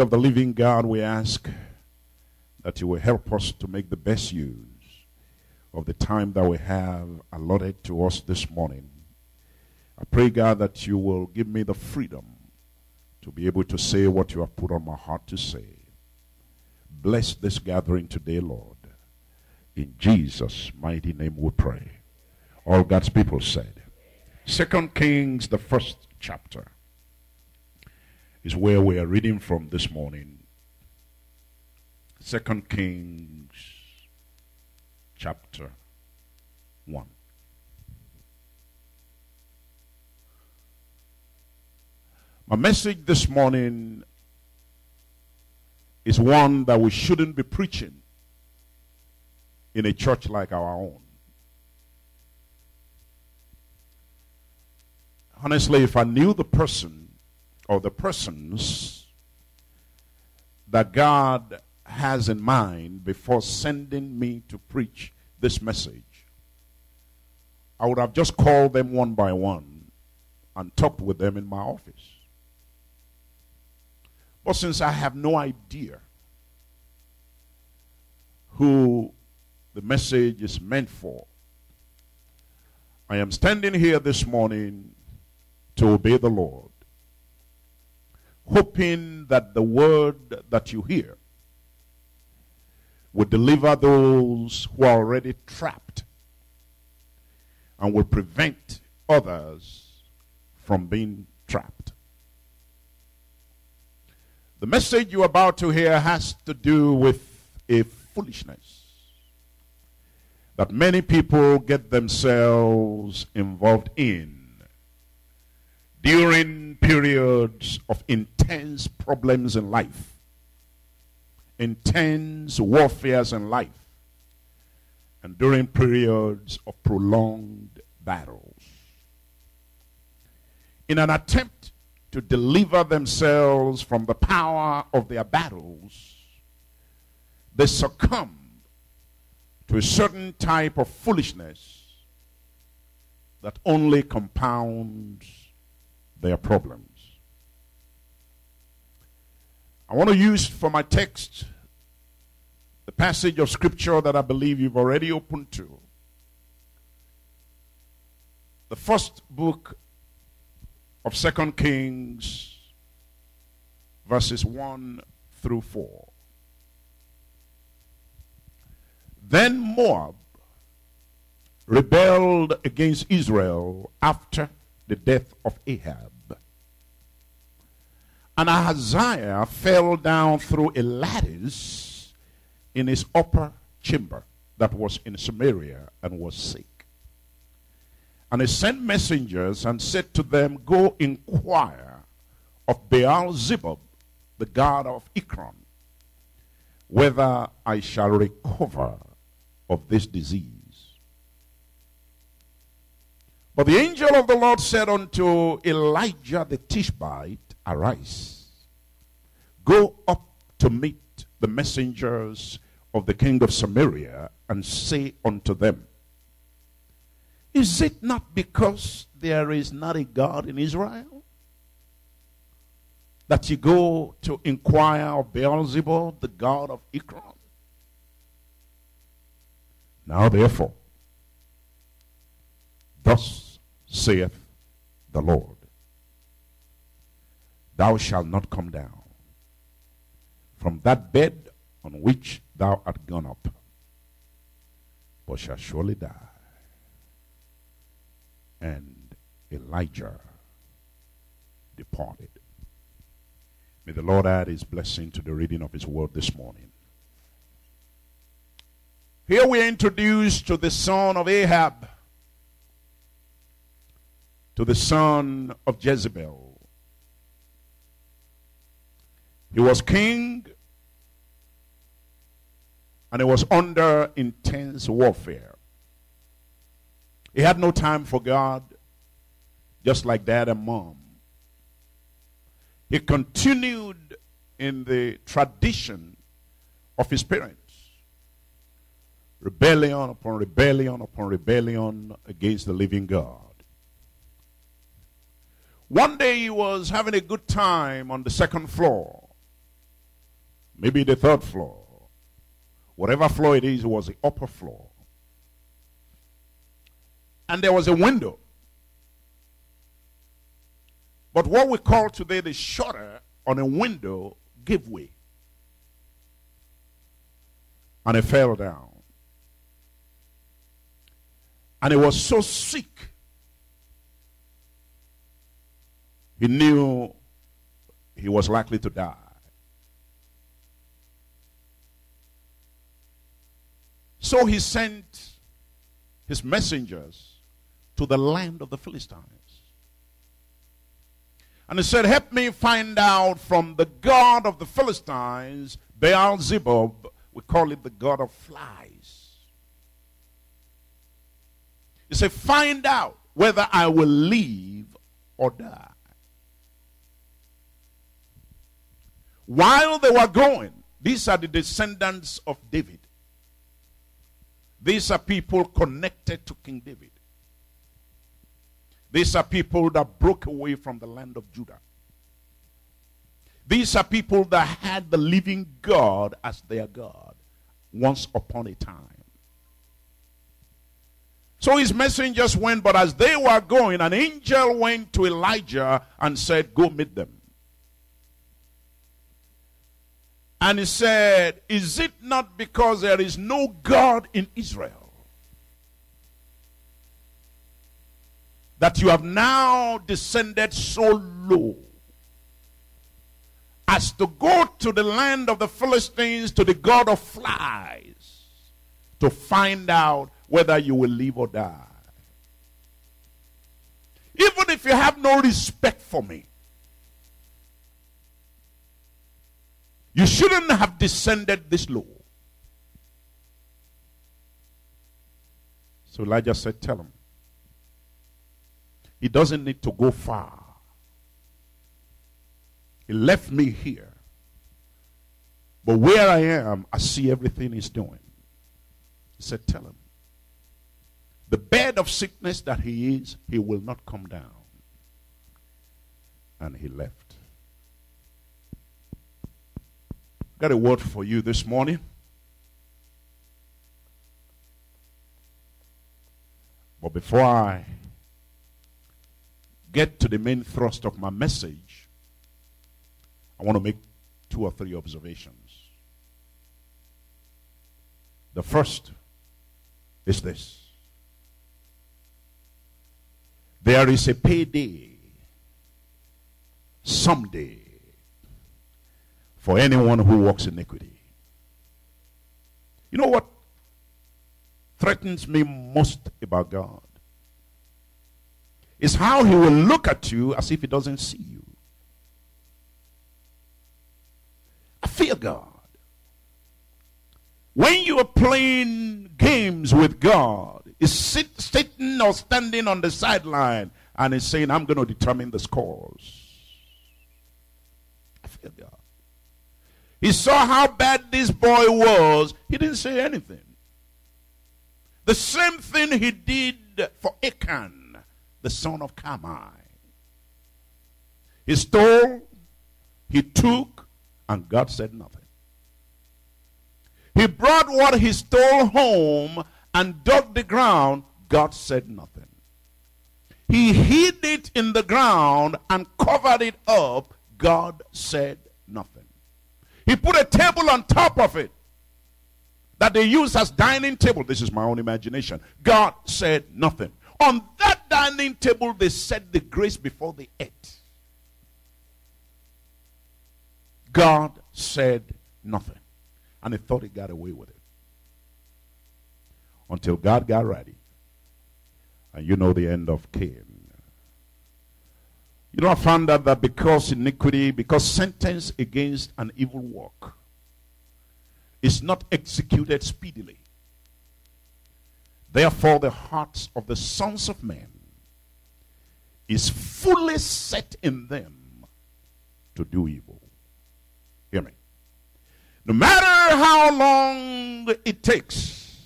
of the living God, we ask that you will help us to make the best use of the time that we have allotted to us this morning. I pray, God, that you will give me the freedom to be able to say what you have put on my heart to say. Bless this gathering today, Lord. In Jesus' mighty name we pray. All God's people said. Second Kings, the first chapter, is where we are reading from this morning. Second Kings, chapter 1. My message this morning is one that we shouldn't be preaching in a church like our own. Honestly, if I knew the person or the persons that God has in mind before sending me to preach this message, I would have just called them one by one and talked with them in my office. But since I have no idea who the message is meant for, I am standing here this morning to obey the Lord, hoping that the word that you hear will deliver those who are already trapped and will prevent others from being trapped. The message you're about to hear has to do with a foolishness that many people get themselves involved in during periods of intense problems in life, intense warfares in life, and during periods of prolonged battles. In an attempt to deliver themselves from the power of their battles, they succumb to a certain type of foolishness that only compounds their problems. I want to use for my text the passage of scripture that I believe you've already opened to. The first book of Second Kings, verses 1 through 4. Then Moab rebelled against Israel after the death of Ahab. And Ahaziah fell down through a lattice in his upper chamber that was in Samaria and was sick. And he sent messengers and said to them, Go inquire of Baal Zebub, the god of Ekron, whether I shall recover of this disease. But the angel of the Lord said unto Elijah the Tishbite, Arise, go up to meet the messengers of the king of Samaria, and say unto them, Is it not because there is not a God in Israel? That you go to inquire of Beelzebub, the god of Ekron? Now therefore, thus saith the Lord, Thou shalt not come down from that bed on which thou art gone up, but shalt surely die. And Elijah departed. May the Lord add his blessing to the reading of his word this morning. Here we are introduced to the son of Ahab, to the son of Jezebel. He was king and he was under intense warfare. He had no time for God, just like dad and mom. He continued in the tradition of his parents rebellion upon rebellion upon rebellion against the living God. One day he was having a good time on the second floor maybe the third floor. Whatever floor it is, it was the upper floor. And there was a window. But what we call today the shutter on a window gave way. And it fell down. And he was so sick. He knew he was likely to die. So he sent his messengers to the land of the Philistines. And he said, Help me find out from the God of the Philistines, Baal Zebub, we call it the God of flies. He said, Find out whether I will live or die. While they were going, these are the descendants of David. These are people connected to King David. These are people that broke away from the land of Judah. These are people that had the living God as their God once upon a time. So his messengers went, but as they were going, an angel went to Elijah and said, Go meet them. And he said, Is it not because there is no God in Israel that you have now descended so low as to go to the land of the Philistines, to the God of flies, to find out whether you will live or die? Even if you have no respect for me, You shouldn't have descended this low. So Elijah said, Tell him. He doesn't need to go far. He left me here. But where I am, I see everything he's doing. He said, Tell him. The bed of sickness that he is, he will not come down. And he left. Got a word for you this morning. But before I get to the main thrust of my message, I want to make two or three observations. The first is this there is a payday someday for anyone who walks iniquity. You know what threatens me most about God? Is how he will look at you as if he doesn't see you. I fear God. When you are playing games with God, is sit, sitting or standing on the sideline and is saying, I'm going to determine the scores. I fear God. He saw how bad this boy was. He didn't say anything. The same thing he did for Achan, the son of Carmi. He stole, he took, and God said nothing. He brought what he stole home and dug the ground. God said nothing. He hid it in the ground and covered it up. God said nothing. He put a table on top of it that they used as dining table. This is my own imagination. God said nothing. On that dining table, they said the grace before they ate. God said nothing. And they thought he got away with it. Until God got ready. And you know the end of Achan. You know, I found out that because iniquity, because sentence against an evil work is not executed speedily, therefore the hearts of the sons of men is fully set in them to do evil. Hear me. No matter how long it takes,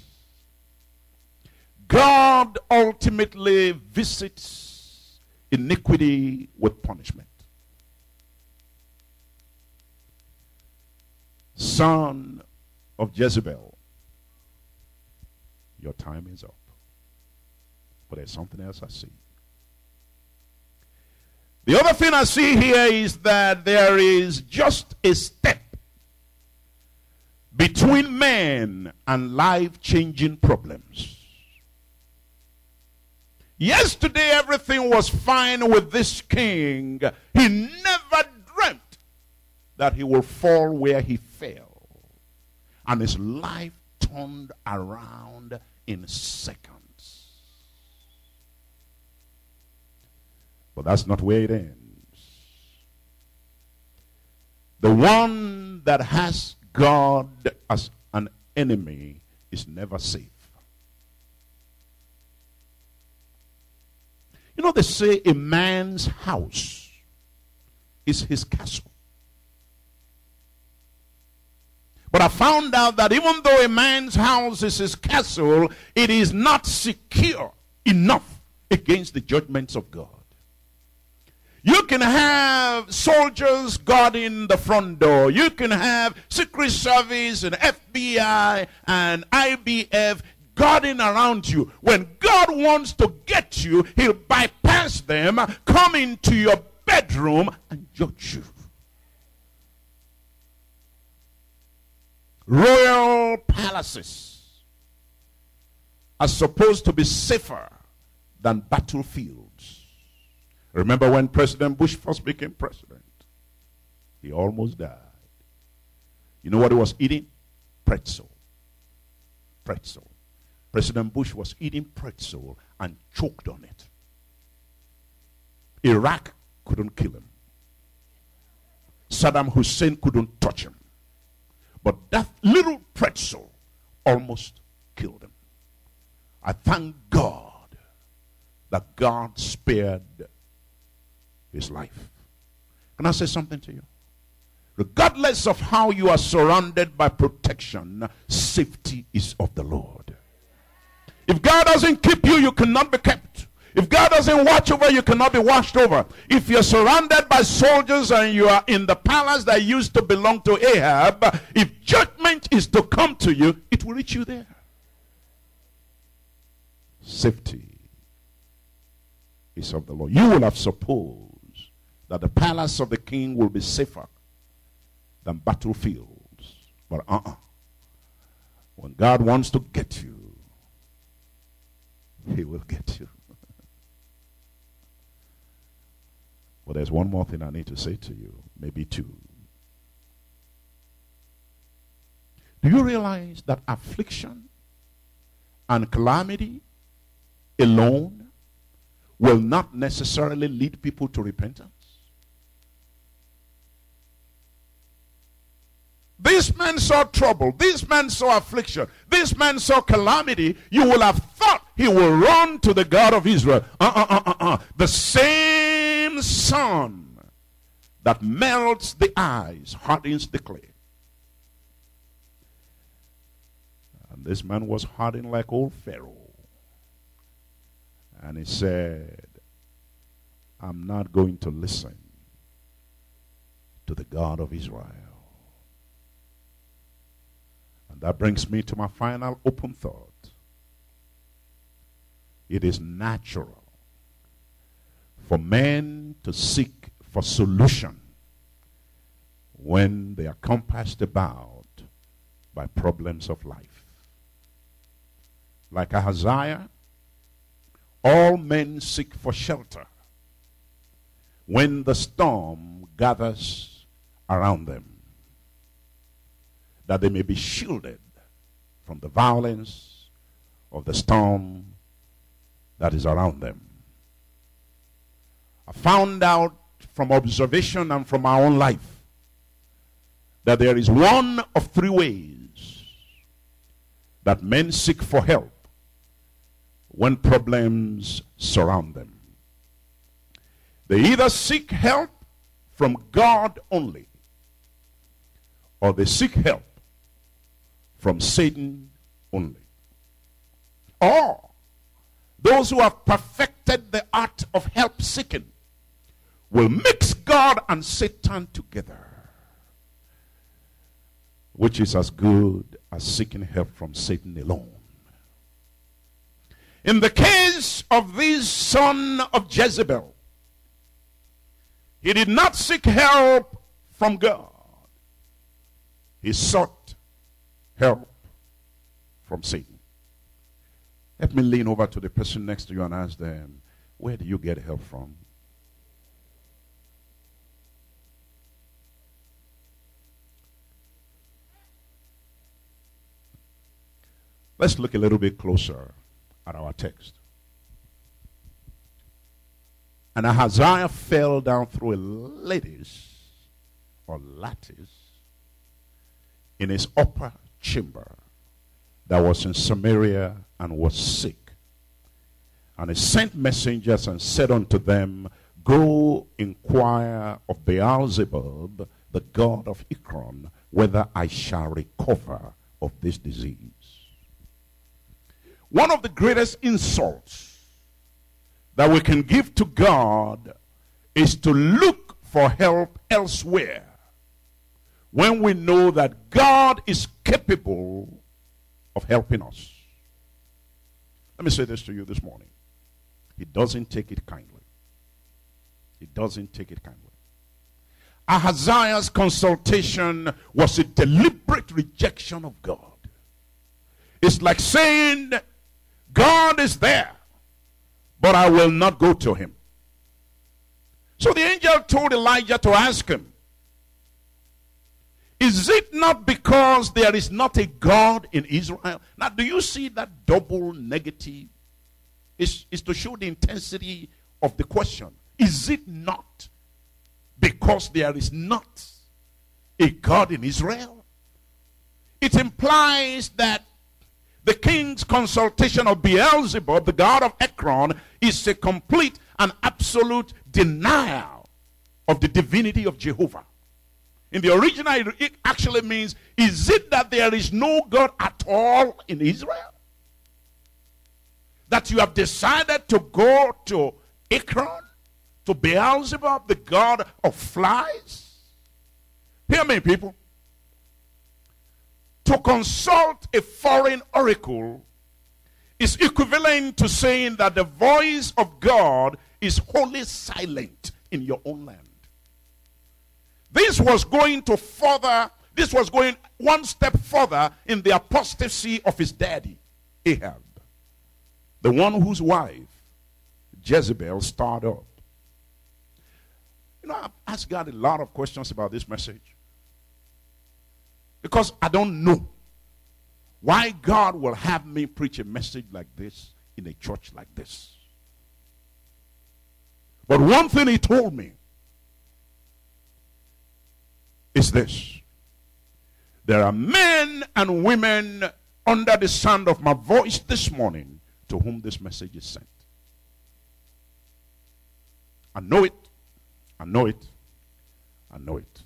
God ultimately visits iniquity with punishment. son of Jezebel, your time is up. But there's something else I see. The other thing I see here is that there is just a step between man and life changing problems. Yesterday, everything was fine with this king. He never dreamt that he would fall where he fell. And his life turned around in seconds. But that's not where it ends. The one that has God as an enemy is never safe. You know, they say a man's house is his castle. But I found out that even though a man's house is his castle, it is not secure enough against the judgments of God. You can have soldiers guarding the front door. You can have Secret Service and FBI and IBF guarding around you. When God wants to get you, He'll bypass them, come into your bedroom, and judge you. Royal palaces are supposed to be safer than battlefields. Remember when President Bush first became president? He almost died. You know what he was eating? Pretzel. Pretzel. President Bush was eating pretzel and choked on it. Iraq couldn't kill him. Saddam Hussein couldn't touch him. But that little pretzel almost killed him. I thank God that God spared his life. Can I say something to you? Regardless of how you are surrounded by protection, safety is of the Lord. If God doesn't keep you, you cannot be kept. If God doesn't watch over, you cannot be watched over. If you're surrounded by soldiers and you are in the palace that used to belong to Ahab, if judgment is to come to you, it will reach you there. Safety is of the Lord. You will have supposed that the palace of the king will be safer than battlefields. But uh uh When God wants to get you, he will get you. well, there's one more thing I need to say to you, maybe two. Do you realize that affliction and calamity alone will not necessarily lead people to repentance? This man saw trouble. This man saw affliction. This man saw calamity. You will have thought he will run to the God of Israel. Uh uh uh uh uh. The same sun that melts the eyes hardens the clay. And this man was hardened like old Pharaoh. And he said, I'm not going to listen to the God of Israel. That brings me to my final open thought. It is natural for men to seek for solution when they are compassed about by problems of life. Like Ahaziah, all men seek for shelter when the storm gathers around them that they may be shielded from the violence of the storm that is around them. I found out from observation and from our own life that there is one of three ways that men seek for help when problems surround them. They either seek help from God only, or they seek help from Satan only. Or those who have perfected the art of help seeking will mix God and Satan together. which is as good as seeking help from Satan alone. In the case of this son of Jezebel, he did not seek help from God. He sought help from Satan. Let me lean over to the person next to you and ask them, where do you get help from? Let's look a little bit closer at our text. And Ahaziah fell down through a lattice or lattice in his upper chamber that was in Samaria and was sick. And he sent messengers and said unto them, Go inquire of Beelzebub, the god of Ekron, whether I shall recover of this disease. One of the greatest insults that we can give to God is to look for help elsewhere when we know that God is capable of helping us. Let me say this to you this morning. He doesn't take it kindly. He doesn't take it kindly. Ahaziah's consultation was a deliberate rejection of God. It's like saying, God is there, but I will not go to him. So the angel told Elijah to ask him, Is it not because there is not a God in Israel? Now, do you see that double negative? Is is to show the intensity of the question. Is it not because there is not a God in Israel? It implies that the king's consultation of Beelzebub, the god of Ekron, is a complete and absolute denial of the divinity of Jehovah. In the original, it actually means, is it that there is no God at all in Israel? That you have decided to go to Ekron, to Beelzebub, the god of flies? Hear me, people to consult a foreign oracle is equivalent to saying that the voice of God is wholly silent in your own land. This was going to further, this was going one step further in the apostasy of his daddy, Ahab, the one whose wife, Jezebel, starred up. You know, I've asked God a lot of questions about this message. Because I don't know why God will have me preach a message like this in a church like this. But one thing he told me is this. There are men and women under the sound of my voice this morning to whom this message is sent. I know it. I know it. I know it.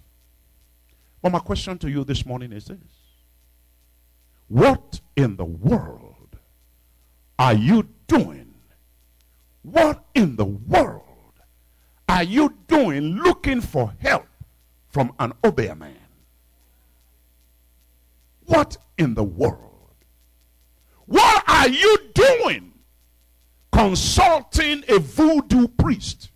But my question to you this morning is this What in the world are you doing? What in the world are you doing looking for help from an Obeah man? What in the world? What are you doing consulting a voodoo priest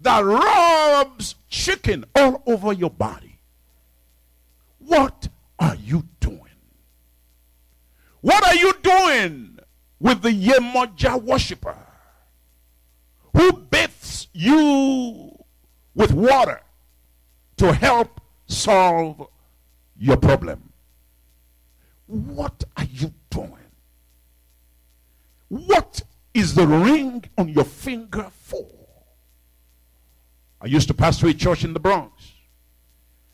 that rubs chicken all over your body? What are you doing? What are you doing with the Yemoja worshiper who bathes you with water to help solve your problem? What are you doing? What is the ring on your finger for? I used to pastor a church in the Bronx.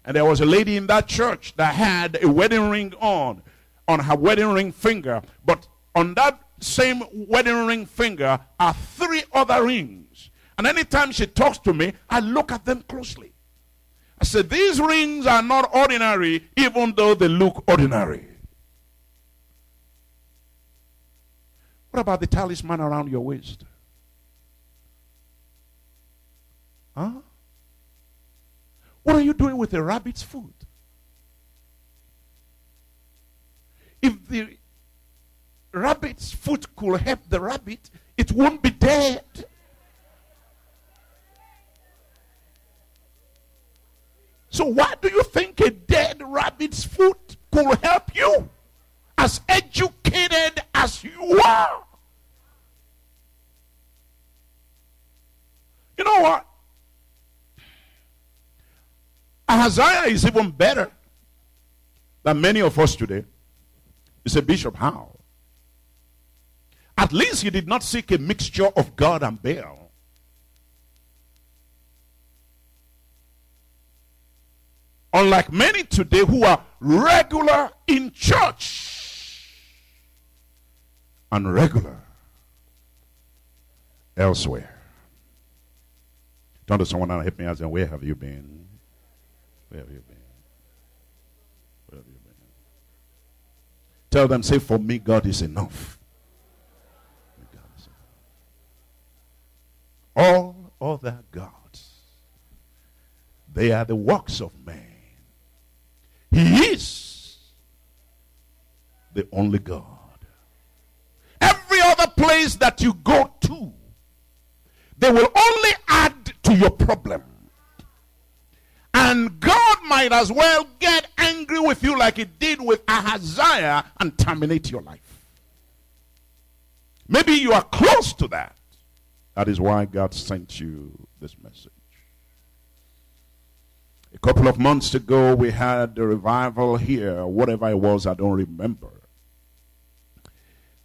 And there was a lady in that church that had a wedding ring on, on her wedding ring finger. But on that same wedding ring finger are three other rings. And anytime she talks to me, I look at them closely. I said, These rings are not ordinary, even though they look ordinary. What about the talisman around your waist? Huh? What are you doing with a rabbit's foot? If the rabbit's foot could help the rabbit, it won't be dead. So, why do you think a dead rabbit's foot could help you? As educated as you are. You know what? Ahaziah is even better than many of us today. You say, Bishop, how? At least he did not seek a mixture of God and Baal. Unlike many today who are regular in church and regular elsewhere. Turn to someone and help me ask them, Where have you been? Where have you been? Where have you been? Tell them, say, For me, God is enough. All other gods, they are the works of man. He is the only God. Every other place that you go to, they will only add to your problem. And God might as well get angry with you like he did with Ahaziah and terminate your life. Maybe you are close to that. That is why God sent you this message. A couple of months ago, we had a revival here, whatever it was, I don't remember.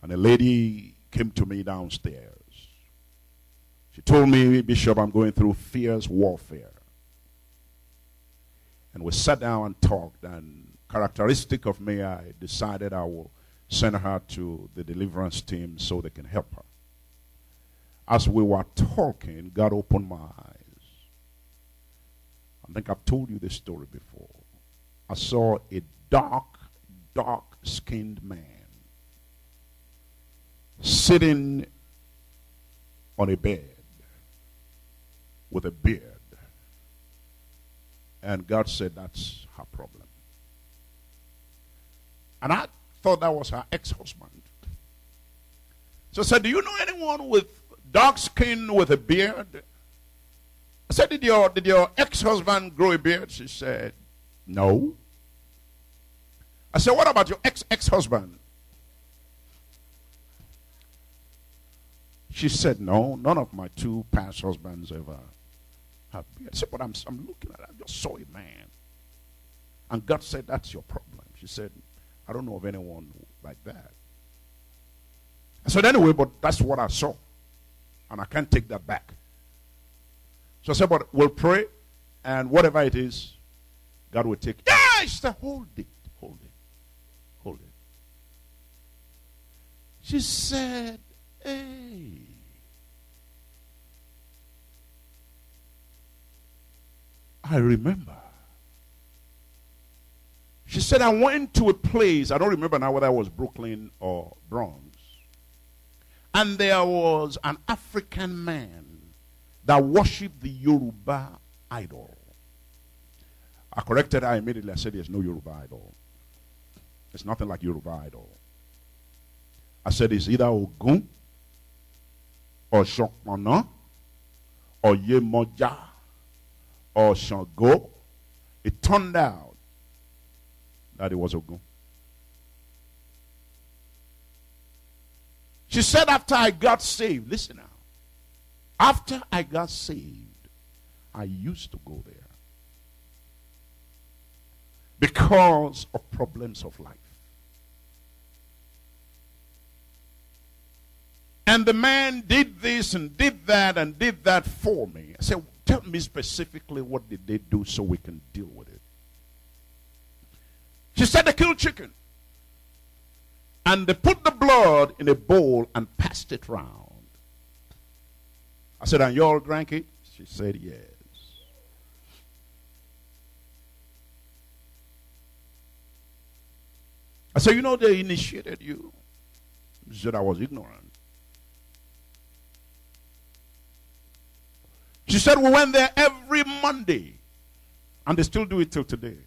And a lady came to me downstairs. She told me, Bishop, I'm going through fierce warfare. And we sat down and talked, and characteristic of me, I decided I will send her to the deliverance team so they can help her. As we were talking, God opened my eyes. I think I've told you this story before. I saw a dark, dark skinned man sitting on a bed with a beard. And God said that's her problem. And I thought that was her ex husband. So I said, Do you know anyone with dark skin with a beard? I said, Did your, did your ex husband grow a beard? She said, No. I said, What about your ex ex husband? She said, No, none of my two past husbands ever have beard. I said, But I'm, I'm looking at it. I just saw a man. And God said, That's your problem. She said, I don't know of anyone like that. I said, Anyway, but that's what I saw. And I can't take that back. So I said, But we'll pray, and whatever it is, God will take it. Yeah, I said, Hold it, hold it, hold it. She said, Hey. I remember. She said, I went to a place, I don't remember now whether it was Brooklyn or Bronx, and there was an African man that worship the Yoruba idol. I corrected her immediately. I said, There's no Yoruba idol. It's nothing like Yoruba idol. I said, It's either Ogun or Shokmana or Yemoja or Shango. It turned out that it was Ogun. She said, after I got saved, listen now. After I got saved, I used to go there because of problems of life. And the man did this and did that and did that for me. I said, Tell me specifically what did they do so we can deal with it. She said they killed chicken. And they put the blood in a bowl and passed it round. I said, And you all drank it? She said, Yes. I said, You know, they initiated you. She said, I was ignorant. She said, We went there every Monday. And they still do it till today.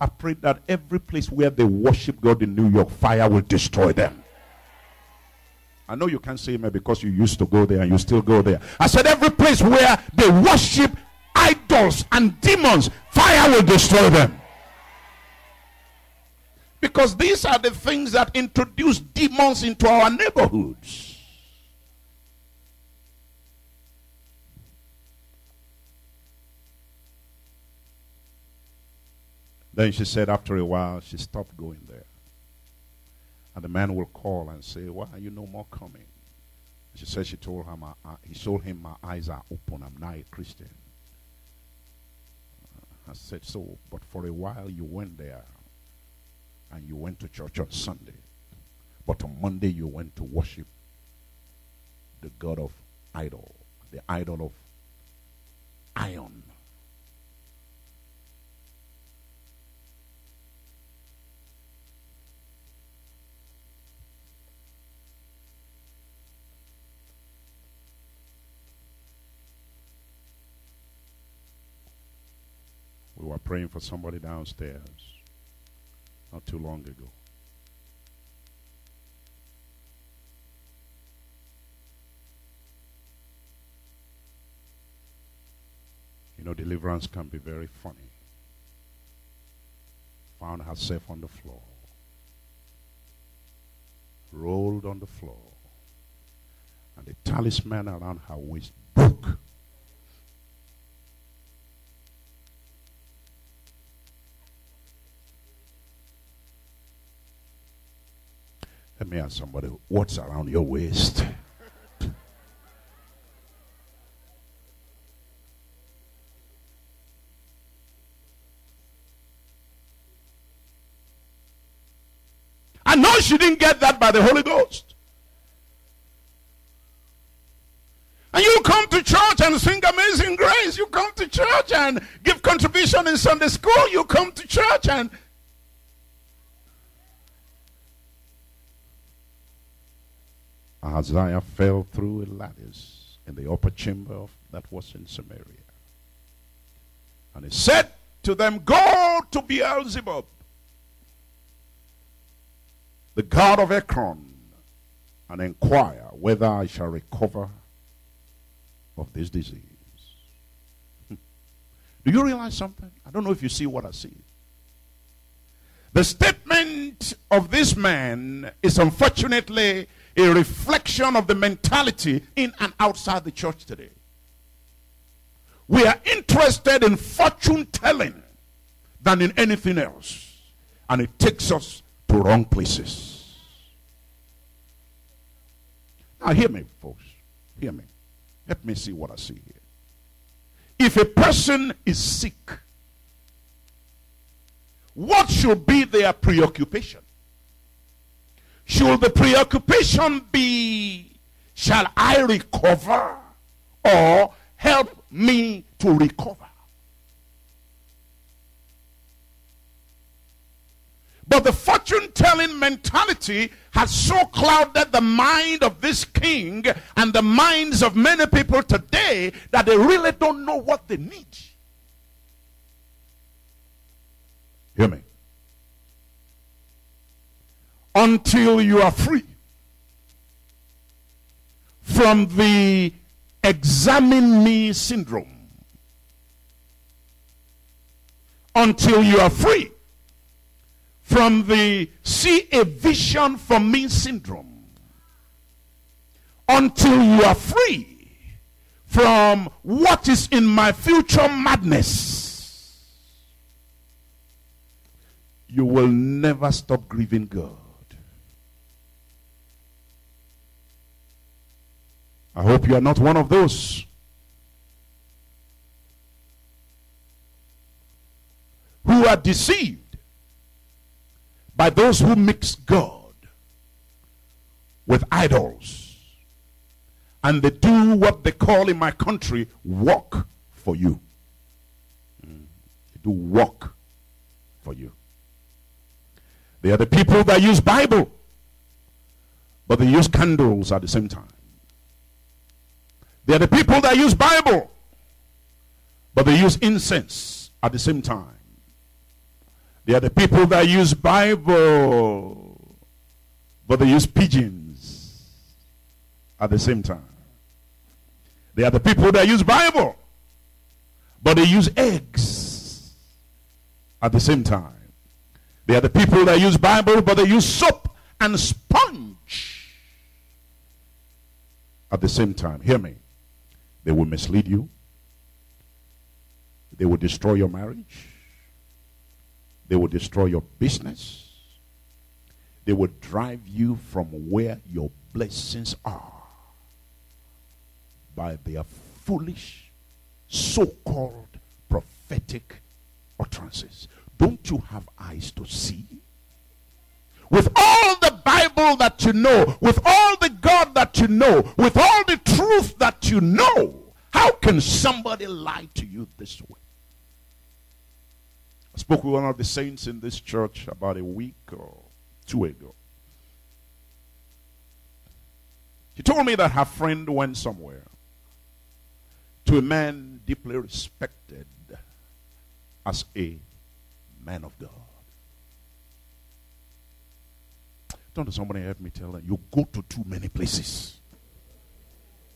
I pray that every place where they worship God in New York, fire will destroy them. I know you can't say amen because you used to go there and you still go there. I said every place where they worship idols and demons, fire will destroy them. Because these are the things that introduce demons into our neighborhoods. Then she said, after a while, she stopped going there. And the man will call and say, Why are you no more coming? She said she told him, uh, he told him, My eyes are open. I'm now a Christian. Uh, I said, So, but for a while you went there and you went to church on Sunday. But on Monday you went to worship the God of idol, the idol of iron. We were praying for somebody downstairs not too long ago. You know, deliverance can be very funny. Found herself on the floor, rolled on the floor, and the talisman around her waist broke. Let me ask somebody, what's around your waist? I know she didn't get that by the Holy Ghost. And you come to church and sing Amazing Grace. You come to church and give contribution in Sunday school. You come to church and Ahaziah fell through a lattice in the upper chamber of, that was in Samaria. And he said to them, Go to Beelzebub, the god of Ekron, and inquire whether I shall recover of this disease. Do you realize something? I don't know if you see what I see. The statement of this man is unfortunately a reflection of the mentality in and outside the church today. We are interested in fortune telling than in anything else. And it takes us to wrong places. Now, hear me, folks. Hear me. Let me see what I see here. If a person is sick, what should be their preoccupation? Should the preoccupation be, shall I recover or help me to recover? But the fortune telling mentality has so clouded the mind of this king and the minds of many people today that they really don't know what they need. Hear me until you are free from the examine me syndrome. Until you are free from the see a vision for me syndrome. Until you are free from what is in my future madness. You will never stop grieving God. I hope you are not one of those. Who are deceived by those who mix God with idols. And they do what they call in my country work for you. They do work for you. They are the people that use Bible, but they use candles at the same time. They are the people that use Bible, but they use incense at the same time. They are the people that use Bible, but they use pigeons at the same time. They are the people that use Bible, but they use eggs at the same time. They are the people that use Bible, but they use soap and sponge at the same time. Hear me. They will mislead you. They will destroy your marriage. They will destroy your business. They will drive you from where your blessings are by their foolish, so called prophetic utterances. Don't you have eyes to see? With all the Bible that you know, with all the God that you know, with all the truth that you know, how can somebody lie to you this way? I spoke with one of the saints in this church about a week or two ago. She told me that her friend went somewhere to a man deeply respected as a man of God. Don't somebody help me tell them, you go to too many places.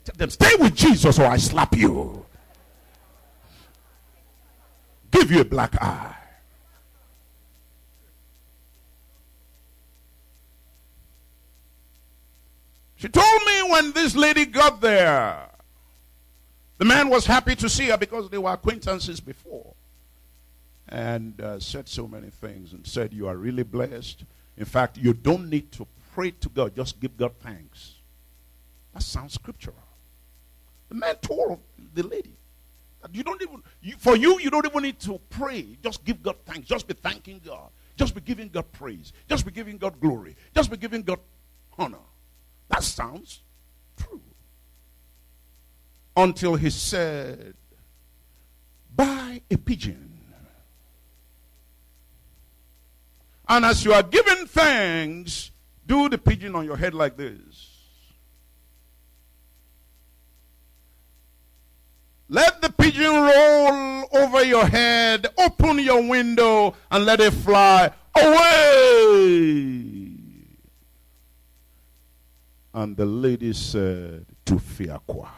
Tell them, stay with Jesus or I slap you. Give you a black eye. She told me when this lady got there, the man was happy to see her because they were acquaintances before. And uh, said so many things and said, You are really blessed. In fact, you don't need to pray to God, just give God thanks. That sounds scriptural. The man told the lady you don't even, you, for you, you don't even need to pray. Just give God thanks. Just be thanking God. Just be giving God praise. Just be giving God glory. Just be giving God honor. That sounds true. Until he said, Buy a pigeon. And as you are giving thanks, do the pigeon on your head like this. Let the pigeon roll over your head, open your window, and let it fly away. And the lady said, Tufiakwa.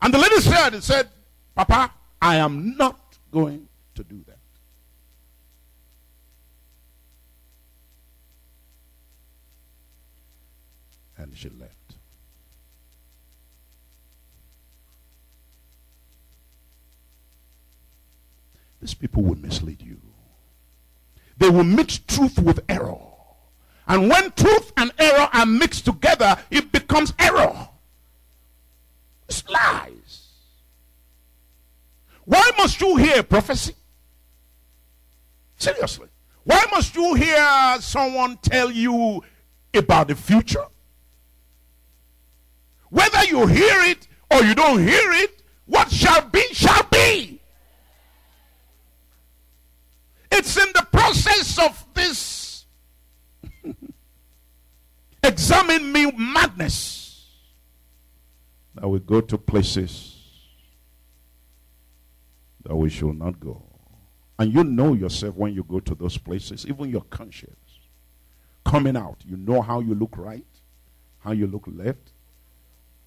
And the lady said, said, Papa, I am not going to do that. And she left. These people will mislead you. They will mix truth with error. And when truth and error are mixed together, it becomes error. It's lies. Why must you hear prophecy? Seriously. Why must you hear someone tell you about the future? Whether you hear it or you don't hear it, what shall be, shall be. It's in the process of this examine me madness that we go to places that we should not go. And you know yourself when you go to those places, even your conscience. Coming out, you know how you look right, how you look left,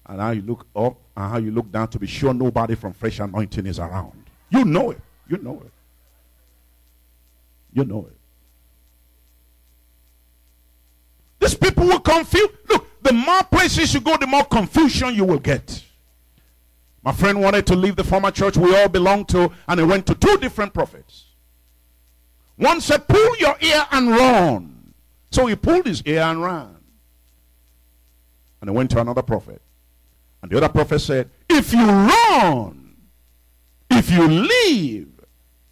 and how you look up, and how you look down to be sure nobody from fresh anointing is around. You know it. You know it. You know it. These people will confuse. Look, the more places you go, the more confusion you will get. My friend wanted to leave the former church we all belonged to, and he went to two different prophets. One said, Pull your ear and run. So he pulled his ear and ran. And he went to another prophet. And the other prophet said, If you run, if you leave,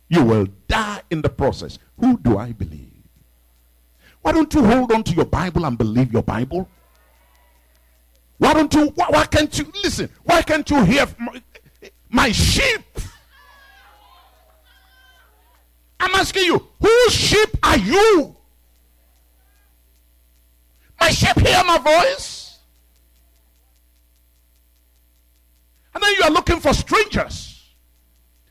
you will die in the process. Who do I believe? Why don't you hold on to your Bible and believe your Bible? Why don't you, why, why can't you, listen, why can't you hear my, my sheep? I'm asking you, whose sheep are you? My sheep hear my voice. And then you are looking for strangers.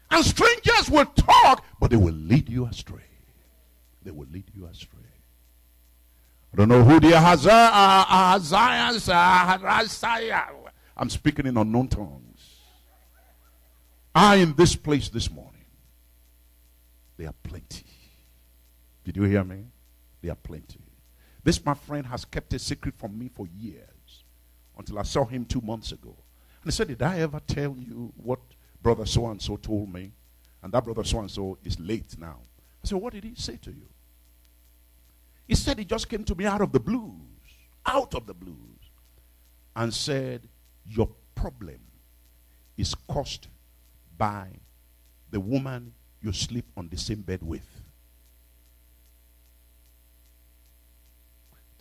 And strangers will talk, but they will lead you astray. They will lead you astray. I don't know who the Ahaziahs are. I'm speaking in unknown tongues. Are in this place this morning. They are plenty. Did you hear me? They are plenty. This, my friend, has kept a secret from me for years until I saw him two months ago. And he said, Did I ever tell you what brother so and so told me? And that brother so and so is late now. I said, What did he say to you? He said he just came to me out of the blues, out of the blues, and said, Your problem is caused by the woman you sleep on the same bed with.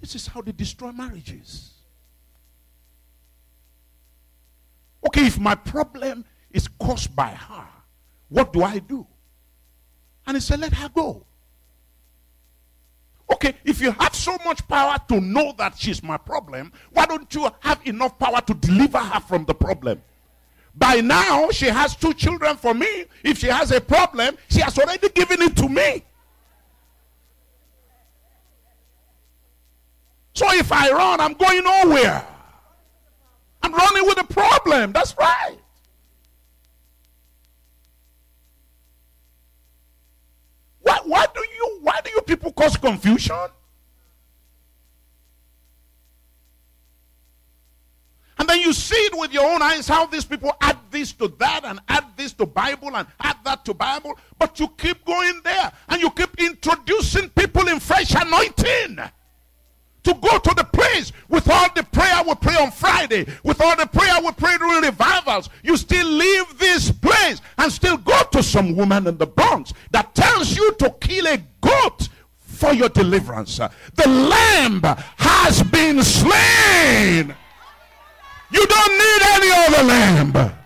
This is how they destroy marriages. Okay, if my problem is caused by her, what do I do? And he said, Let her go. Okay, if you have so much power to know that she's my problem, why don't you have enough power to deliver her from the problem? By now, she has two children for me. If she has a problem, she has already given it to me. So if I run, I'm going nowhere. I'm running with a problem. That's right. Why, why do you why do you people cause confusion? And then you see it with your own eyes how these people add this to that and add this to Bible and add that to Bible. But you keep going there and you keep introducing people in fresh anointing to go to the place with all the prayer we pray on Friday, with all the prayer we pray during revivals. You still leave this place and still go to some woman in the Bronx that tells you to kill a goat for your deliverance. The lamb has been slain. You don't need any other lamb.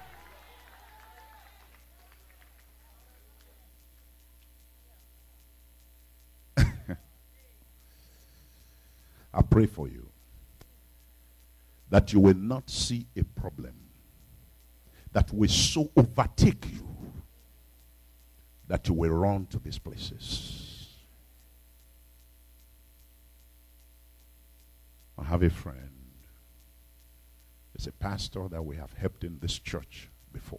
I pray for you that you will not see a problem that will so overtake you that you will run to these places. I have a friend. He's a pastor that we have helped in this church before.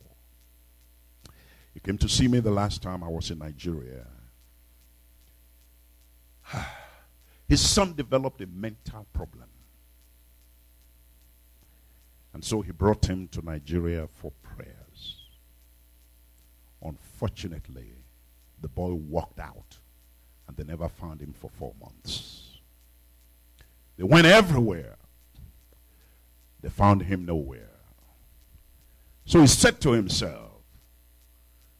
He came to see me the last time I was in Nigeria. Ah. His son developed a mental problem. And so he brought him to Nigeria for prayers. Unfortunately, the boy walked out and they never found him for four months. They went everywhere. They found him nowhere. So he said to himself,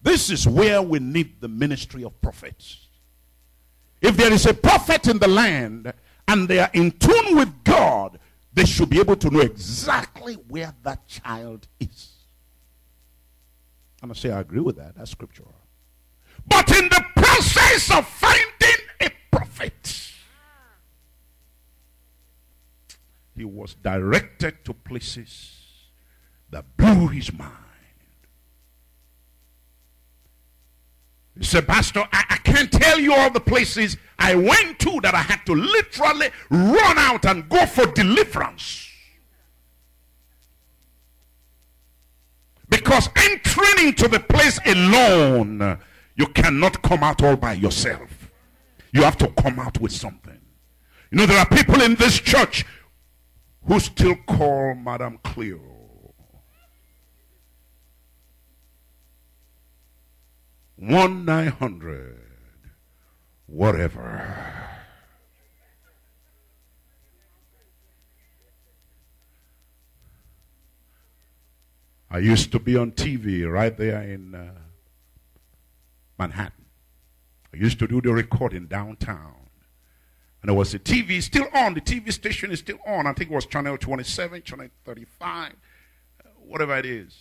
This is where we need the ministry of prophets. If there is a prophet in the land and they are in tune with God, they should be able to know exactly where that child is. I say, I agree with that. That's scriptural. But in the process of finding a prophet, he was directed to places that blew his mind. He said, Pastor, I, I, can't tell you all the places I went to that I had to literally run out and go for deliverance. Because entering into the place alone, you cannot come out all by yourself. You have to come out with something. You know, there are people in this church who still call Madame Cleo one nine hundred whatever. I used to be on TV right there in uh, Manhattan. I used to do the recording downtown. And there was the TV still on. The TV station is still on. I think it was channel 27, channel 35, whatever it is.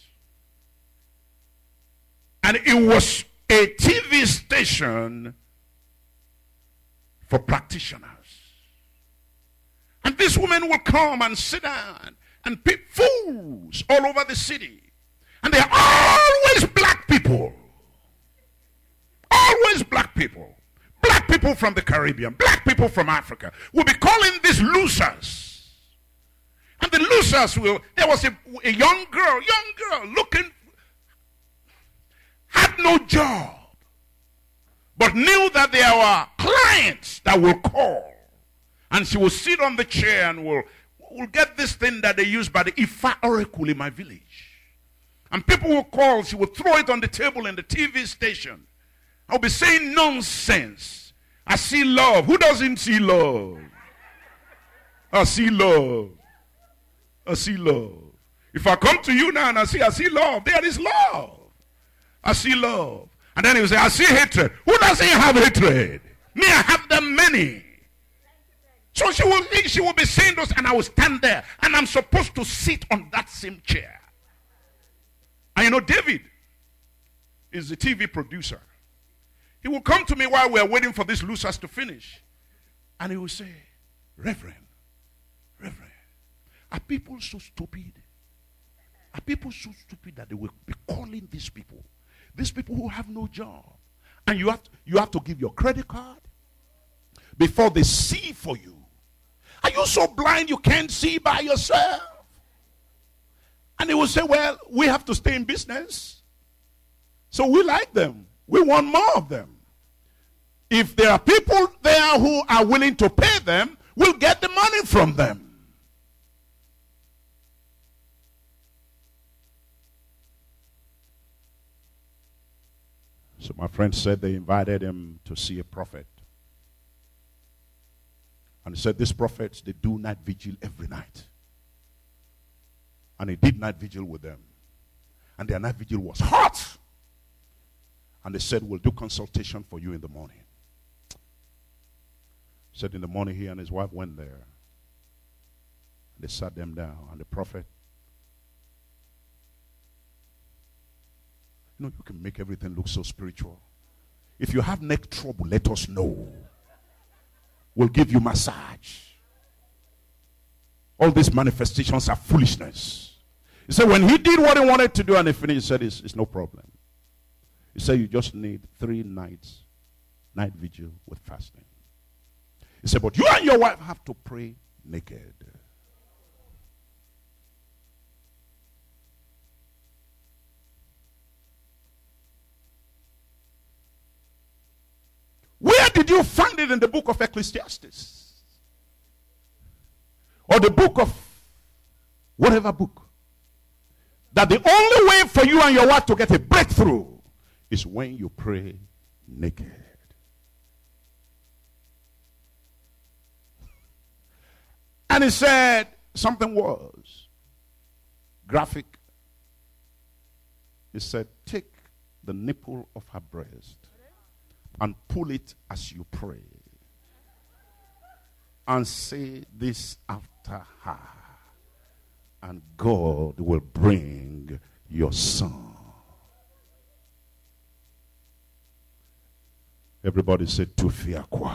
And it was a TV station for practitioners. And this woman will come and sit down and pick fools all over the city. And they're always black people. Always black people, black people from the Caribbean, black people from Africa, will be calling these losers. And the losers will, there was a, a young girl, young girl looking, had no job, but knew that there were clients that will call. And she will sit on the chair and will, will get this thing that they use by the Ifa oracle in my village. And people will call, she will throw it on the table in the TV station. I'll be saying nonsense. I see love. Who doesn't see love? I see love. I see love. If I come to you now and I see, I see love, there is love. I see love. And then he will say, I see hatred. Who doesn't have hatred? Me, I have them many. So she will, she will be saying those, and I will stand there, and I'm supposed to sit on that same chair. And you know, David is the TV producer. He will come to me while we're waiting for these losers to finish. And he will say, Reverend, Reverend, are people so stupid? Are people so stupid that they will be calling these people? These people who have no job. And you have to, you have to give your credit card before they see for you. Are you so blind you can't see by yourself? And they will say, Well, we have to stay in business. So we like them. We want more of them. If there are people there who are willing to pay them, we'll get the money from them. So my friend said they invited him to see a prophet. And he said, These prophets, they do night vigil every night. And he did night vigil with them. And their night vigil was hot. And they said, We'll do consultation for you in the morning. Said in the morning, he and his wife went there. They sat them down. And the prophet, you know, you can make everything look so spiritual. If you have neck trouble, let us know We'll give you massage. All these manifestations are foolishness. He said, when he did what he wanted to do and he finished, he said, it's, it's no problem. He said, you just need three nights, night vigil with fasting. He said, but you and your wife have to pray naked. Where did you find it in the book of Ecclesiastes? Or the book of whatever book? That the only way for you and your wife to get a breakthrough is when you pray naked. And he said something was graphic. He said, Take the nipple of her breast and pull it as you pray. And say this after her. And God will bring your son. Everybody said to Tufiakwa.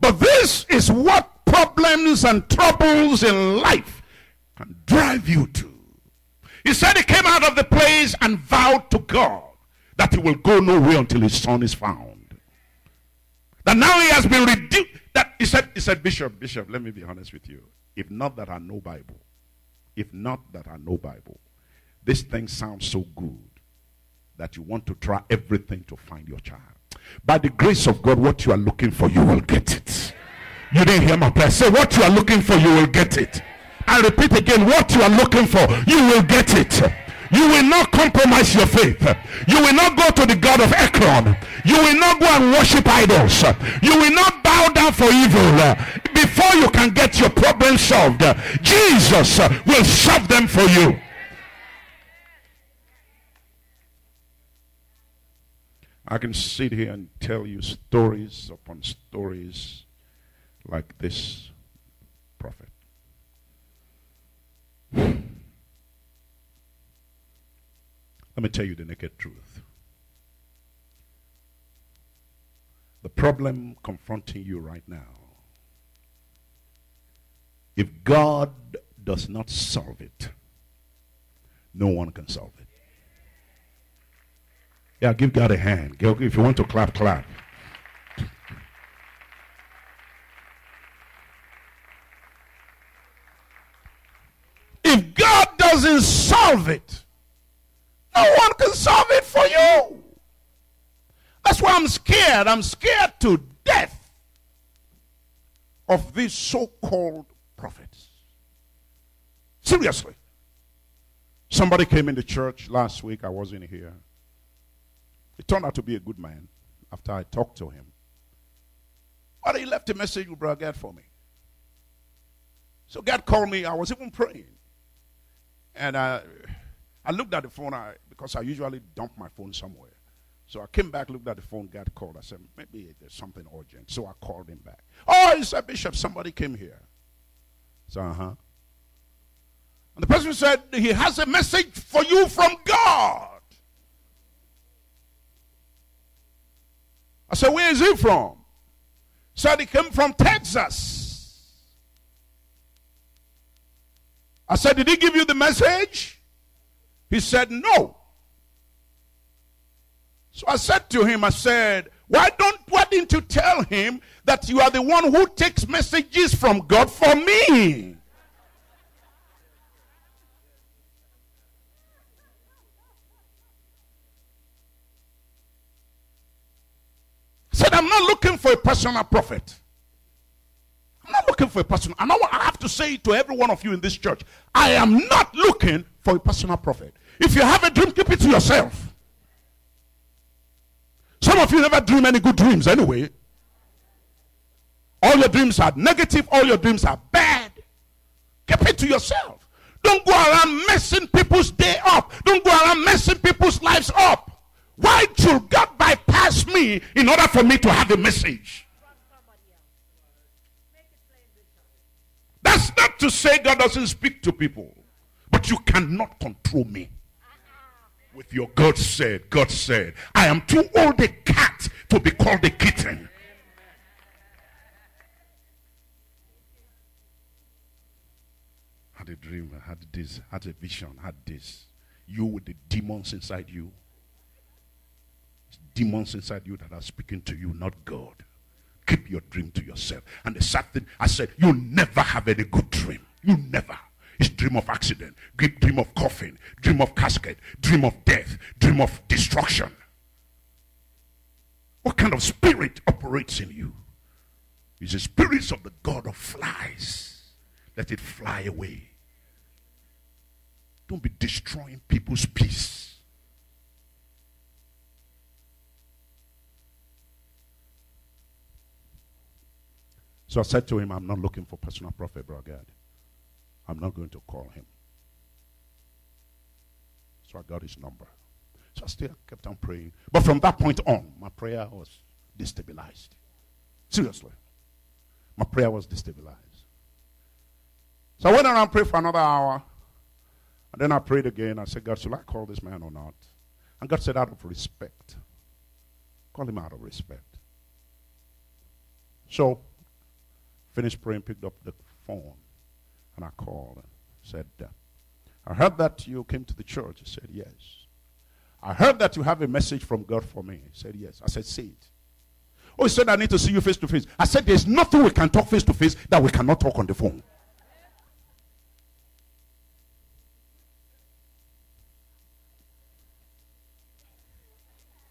But this is what problems and troubles in life can drive you to. He said he came out of the place and vowed to God that he will go nowhere until his son is found. That now he has been reduced. That he said, he said, Bishop, Bishop, let me be honest with you. If not that I know Bible, if not that I know Bible, this thing sounds so good that you want to try everything to find your child. By the grace of God, what you are looking for, you will get it. You didn't hear my prayer. Say, what you are looking for, you will get it. I repeat again, what you are looking for, you will get it. You will not compromise your faith. You will not go to the God of Ekron. You will not go and worship idols. You will not bow down for evil. Before you can get your problem solved, Jesus will solve them for you. I can sit here and tell you stories upon stories like this prophet. Let me tell you the naked truth. The problem confronting you right now, if God does not solve it, no one can solve it. Yeah, give God a hand. If you want to clap, clap. If God doesn't solve it, no one can solve it for you. That's why I'm scared. I'm scared to death of these so called prophets. Seriously. Somebody came in the church last week. I wasn't here. He turned out to be a good man after I talked to him. But he left a message with Brother God for me. So God called me. I was even praying. And I, I looked at the phone I, because I usually dump my phone somewhere. So I came back, looked at the phone, God called. I said, maybe there's something urgent. So I called him back. Oh, he said, Bishop, somebody came here. So, uh huh. And the person said, he has a message for you from God. I said, Where is he from? He said he came from Texas. I said, Did he give you the message? He said, No. So I said to him, I said, Why don't why didn't you tell him that you are the one who takes messages from God for me? said, I'm not looking for a personal prophet. I'm not looking for a personal. And I have to say to every one of you in this church, I am not looking for a personal prophet. If you have a dream, keep it to yourself. Some of you never dream any good dreams anyway. All your dreams are negative, all your dreams are bad. Keep it to yourself. Don't go around messing people's day up. Don't go around messing people's lives up. Why should God bypass me in order for me to have a message? That's not to say God doesn't speak to people, but you cannot control me. With your God said, God said, I am too old a cat to be called a kitten. Had a dream, I had this, had a vision, had this. You with the demons inside you demons inside you that are speaking to you, not God. Keep your dream to yourself. And the sad thing, I said, you never have any good dream. You never. It's dream of accident, dream of coffin, dream of casket, dream of death, dream of destruction. What kind of spirit operates in you? It's the spirits of the God of flies. Let it fly away. Don't be destroying people's peace. So I said to him, I'm not looking for personal prophet, brother God. I'm not going to call him. So I got his number. So I still kept on praying. But from that point on, my prayer was destabilized. Seriously. My prayer was destabilized. So I went around and prayed for another hour. And then I prayed again. I said, God, should I call this man or not? And God said, out of respect. Call him out of respect. So Finished praying, picked up the phone, and I called and said, uh, I heard that you came to the church. He said, Yes. I heard that you have a message from God for me. He said, Yes. I said, Say it. Oh, he said, I need to see you face to face. I said, There's nothing we can talk face to face that we cannot talk on the phone.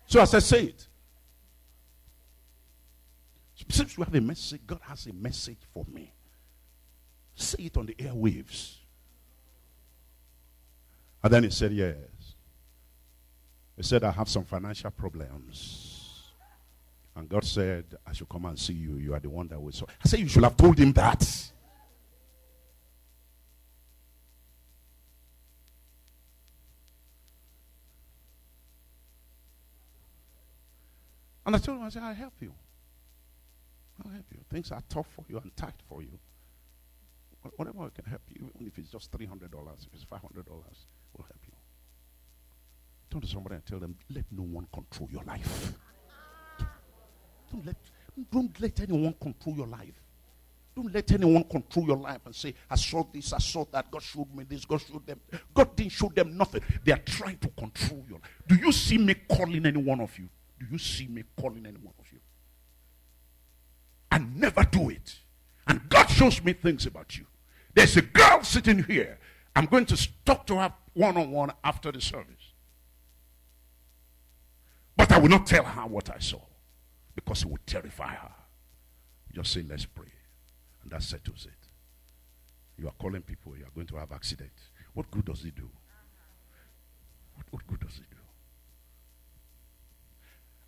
So I said, Say it. Since you have a message, God has a message for me. Say it on the airwaves. And then he said, Yes. He said, I have some financial problems. And God said, I should come and see you. You are the one that will solve. I said, You should have told him that. And I told him, I said, I'll help you. I'll help you. Things are tough for you and tight for you. Whatever I can help you, even if it's just $300, if it's $500, we'll help you. Turn to somebody and tell them, let no one control your life. Don't let, don't let anyone control your life. Don't let anyone control your life and say, I saw this, I saw that, God showed me this, God showed them. God didn't show them nothing. They are trying to control you. Do you see me calling any one of you? Do you see me calling any one of you? I never do it. And God shows me things about you. There's a girl sitting here. I'm going to talk to her one on one after the service. But I will not tell her what I saw because it would terrify her. Just say, let's pray. And that settles it. You are calling people, you are going to have accidents. What good does it do? What, what good does it do?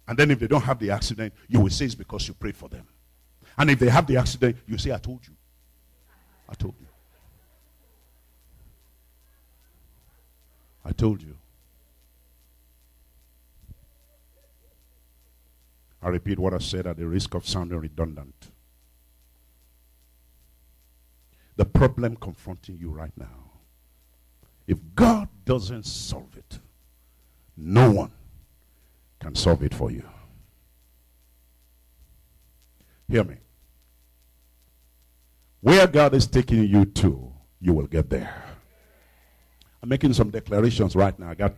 And then if they don't have the accident, you will say it's because you prayed for them. And if they have the accident, you say, I told you. I told you. I told you. I repeat what I said at the risk of sounding redundant. The problem confronting you right now, if God doesn't solve it, no one can solve it for you. Hear me. Where God is taking you to, you will get there. I'm making some declarations right now. I got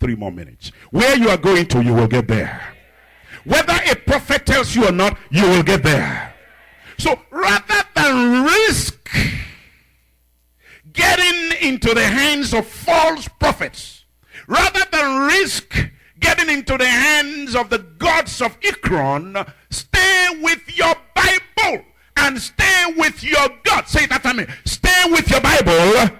three more minutes. Where you are going to, you will get there. Whether a prophet tells you or not, you will get there. So rather than risk getting into the hands of false prophets, rather than risk getting into the hands of the gods of Ekron, stay with your Bible and stay with your God. Say that to me. Stay with your Bible.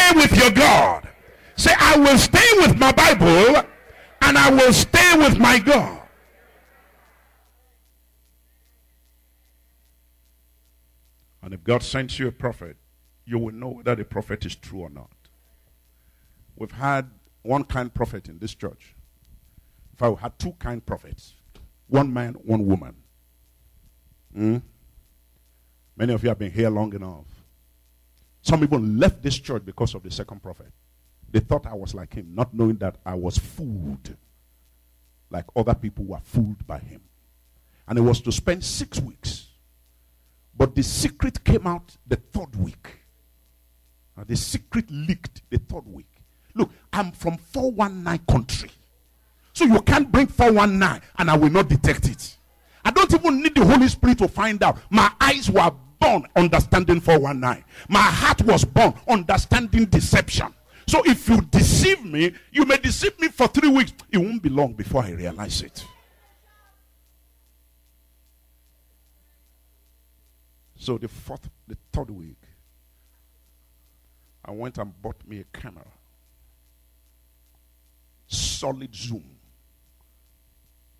Stay with your God. Say, I will stay with my Bible and I will stay with my God. And if God sends you a prophet, you will know whether the prophet is true or not. We've had one kind prophet in this church. Fact, we had two kind prophets one man, one woman. Mm? Many of you have been here long enough. Some even left this church because of the second prophet. They thought I was like him, not knowing that I was fooled like other people were fooled by him. And it was to spend six weeks but the secret came out the third week. The secret leaked the third week. Look, I'm from 419 country. So you can't bring 419 and I will not detect it. I don't even need the Holy Spirit to find out. My eyes were born understanding 419. My heart was born understanding deception. So if you deceive me, you may deceive me for three weeks. It won't be long before I realize it. So the fourth, the third week, I went and bought me a camera. Solid zoom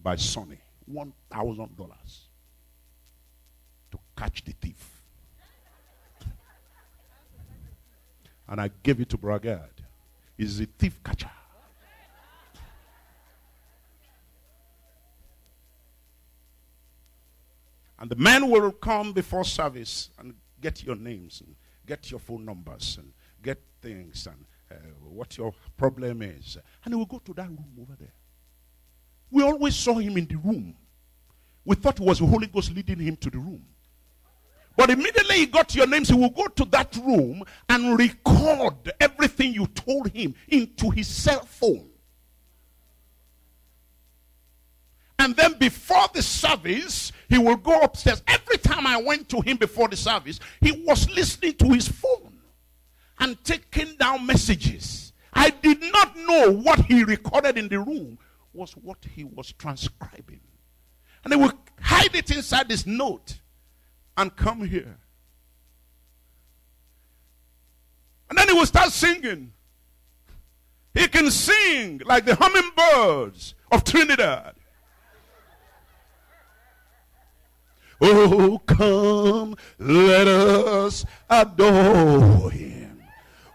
by Sony. One thousand dollars to catch the thief. And I gave it to Bragad. He's a thief catcher. And the men will come before service and get your names and get your phone numbers and get things and uh, what your problem is. And he will go to that room over there. We always saw him in the room. We thought it was the Holy Ghost leading him to the room. But immediately he got your names, he will go to that room and record everything you told him into his cell phone. And then before the service, he will go upstairs. Every time I went to him before the service, he was listening to his phone and taking down messages. I did not know what he recorded in the room was what he was transcribing. And he will hide it inside his note and come here. And then he will start singing. He can sing like the hummingbirds of Trinidad. Oh, come, let us adore him.